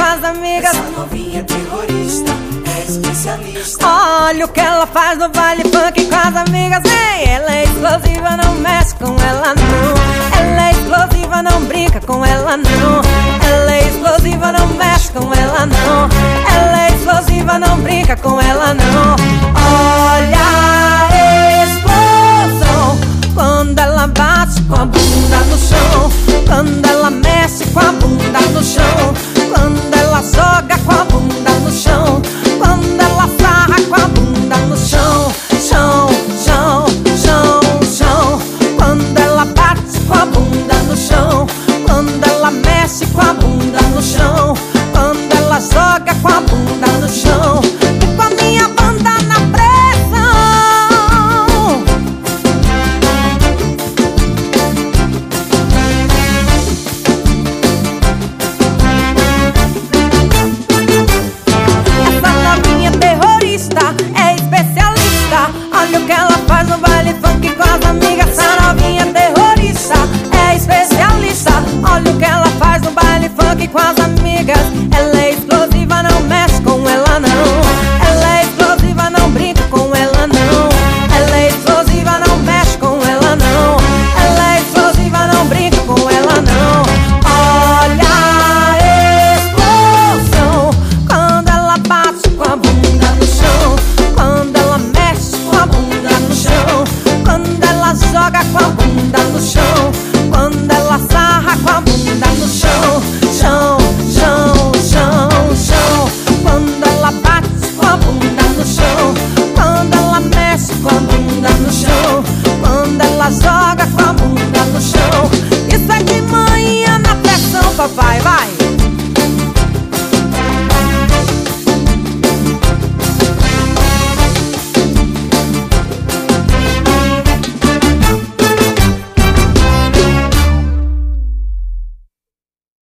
com as amigas. Essa novinha terrorista é especialista. Olha o que ela faz no vale funk com as amigas. Ei, ela é explosiva, não mexe com ela não. Ela é explosiva, não brinca com ela não. Ela é explosiva, não mexe com ela não. Ela é explosiva, não brinca com ela não. Olha a explosão quando ela bate com a bunda no chão, quando ela mexe com a bunda no chão. 百万